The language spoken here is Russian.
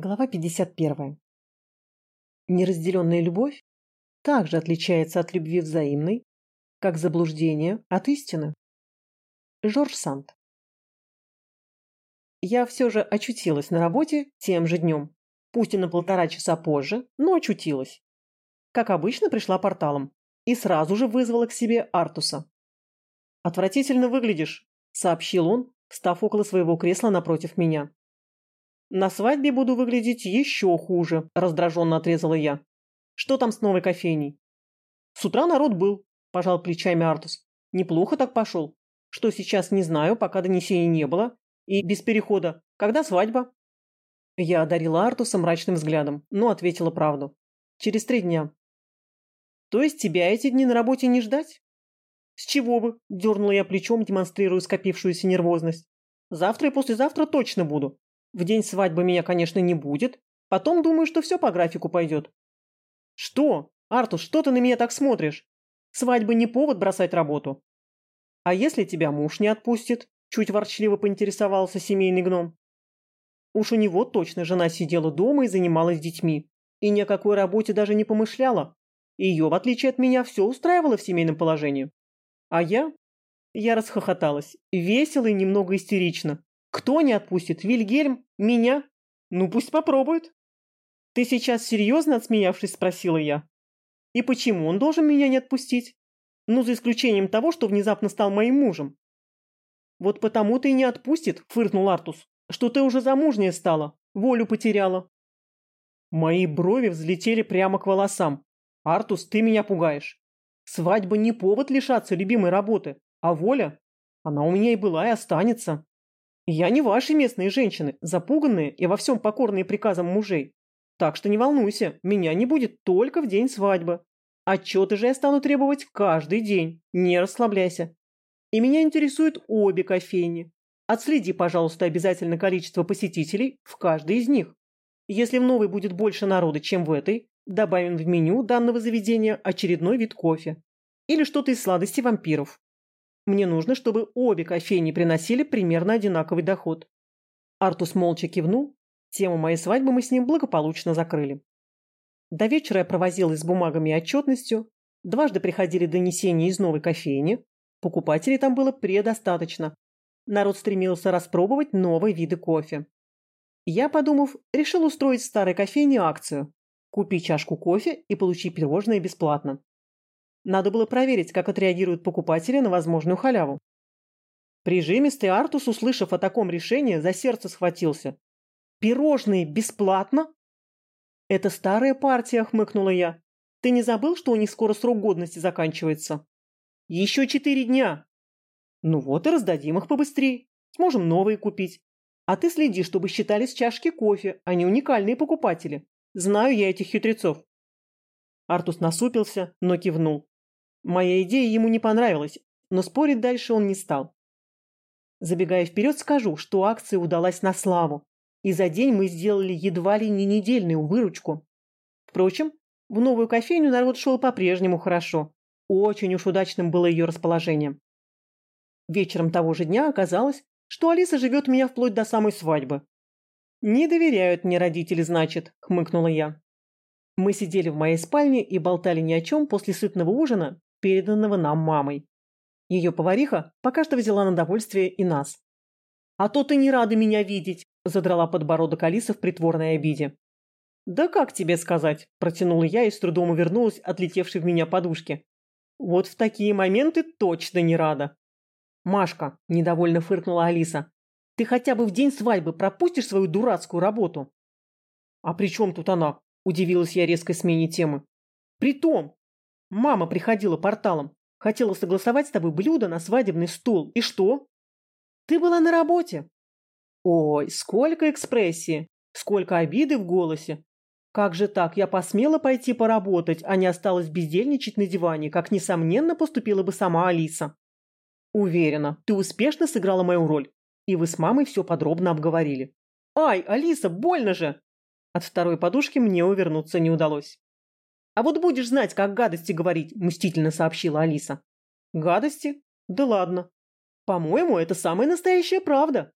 Глава 51. Неразделенная любовь также отличается от любви взаимной, как заблуждение от истины. Жорж Санд. Я все же очутилась на работе тем же днем, пусть и на полтора часа позже, но очутилась. Как обычно, пришла порталом и сразу же вызвала к себе Артуса. «Отвратительно выглядишь», — сообщил он, встав около своего кресла напротив меня. «На свадьбе буду выглядеть еще хуже», – раздраженно отрезала я. «Что там с новой кофейней?» «С утра народ был», – пожал плечами Артус. «Неплохо так пошел. Что сейчас, не знаю, пока донесений не было. И без перехода. Когда свадьба?» Я одарила Артуса мрачным взглядом, но ответила правду. «Через три дня». «То есть тебя эти дни на работе не ждать?» «С чего бы?» – дернула я плечом, демонстрируя скопившуюся нервозность. «Завтра и послезавтра точно буду. В день свадьбы меня, конечно, не будет. Потом думаю, что все по графику пойдет. Что? Артус, что ты на меня так смотришь? Свадьба не повод бросать работу. А если тебя муж не отпустит? Чуть ворчливо поинтересовался семейный гном. Уж у него точно жена сидела дома и занималась детьми. И ни о какой работе даже не помышляла. Ее, в отличие от меня, все устраивало в семейном положении. А я? Я расхохоталась. Весело и немного истерично. Кто не отпустит? Вильгельм? Меня? Ну, пусть попробует. Ты сейчас серьезно, отсмеявшись, спросила я. И почему он должен меня не отпустить? Ну, за исключением того, что внезапно стал моим мужем. Вот потому ты и не отпустит, фыркнул Артус, что ты уже замужняя стала, волю потеряла. Мои брови взлетели прямо к волосам. Артус, ты меня пугаешь. Свадьба не повод лишаться любимой работы, а воля, она у меня и была, и останется. Я не ваши местные женщины, запуганные и во всем покорные приказам мужей. Так что не волнуйся, меня не будет только в день свадьбы. Отчеты же я стану требовать каждый день, не расслабляйся. И меня интересуют обе кофейни. Отследи, пожалуйста, обязательно количество посетителей в каждой из них. Если в новой будет больше народа, чем в этой, добавим в меню данного заведения очередной вид кофе. Или что-то из сладостей вампиров. Мне нужно, чтобы обе кофейни приносили примерно одинаковый доход. Артус молча кивнул. Тему моей свадьбы мы с ним благополучно закрыли. До вечера я провозилась с бумагами и отчетностью. Дважды приходили донесения из новой кофейни. Покупателей там было предостаточно. Народ стремился распробовать новые виды кофе. Я, подумав, решил устроить в старой кофейне акцию. Купи чашку кофе и получи пирожное бесплатно. Надо было проверить, как отреагируют покупатели на возможную халяву. Прижимистый Артус, услышав о таком решении, за сердце схватился. «Пирожные бесплатно?» «Это старая партия», — хмыкнула я. «Ты не забыл, что у них скоро срок годности заканчивается?» «Еще четыре дня!» «Ну вот и раздадим их побыстрее. Сможем новые купить. А ты следи, чтобы считались чашки кофе, а не уникальные покупатели. Знаю я этих хитрецов». Артус насупился, но кивнул. Моя идея ему не понравилась, но спорить дальше он не стал. Забегая вперед, скажу, что акция удалась на славу, и за день мы сделали едва ли не недельную выручку. Впрочем, в новую кофейню народ шел по-прежнему хорошо. Очень уж удачным было ее расположение. Вечером того же дня оказалось, что Алиса живет у меня вплоть до самой свадьбы. «Не доверяют мне родители, значит», — хмыкнула я. Мы сидели в моей спальне и болтали ни о чем после сытного ужина, переданного нам мамой. Ее повариха пока что взяла на довольствие и нас. «А то ты не рада меня видеть!» – задрала подбородок Алиса в притворной обиде. «Да как тебе сказать?» – протянула я и с трудом увернулась от летевшей в меня подушки. «Вот в такие моменты точно не рада!» «Машка!» – недовольно фыркнула Алиса. «Ты хотя бы в день свадьбы пропустишь свою дурацкую работу?» «А при чем тут она?» – удивилась я резкой смене темы. «При том, Мама приходила порталом. Хотела согласовать с тобой блюдо на свадебный стол. И что? Ты была на работе. Ой, сколько экспрессии, сколько обиды в голосе. Как же так, я посмела пойти поработать, а не осталась бездельничать на диване, как, несомненно, поступила бы сама Алиса. Уверена, ты успешно сыграла мою роль, и вы с мамой все подробно обговорили. Ай, Алиса, больно же! От второй подушки мне увернуться не удалось. «А вот будешь знать, как гадости говорить», – мстительно сообщила Алиса. «Гадости? Да ладно. По-моему, это самая настоящая правда».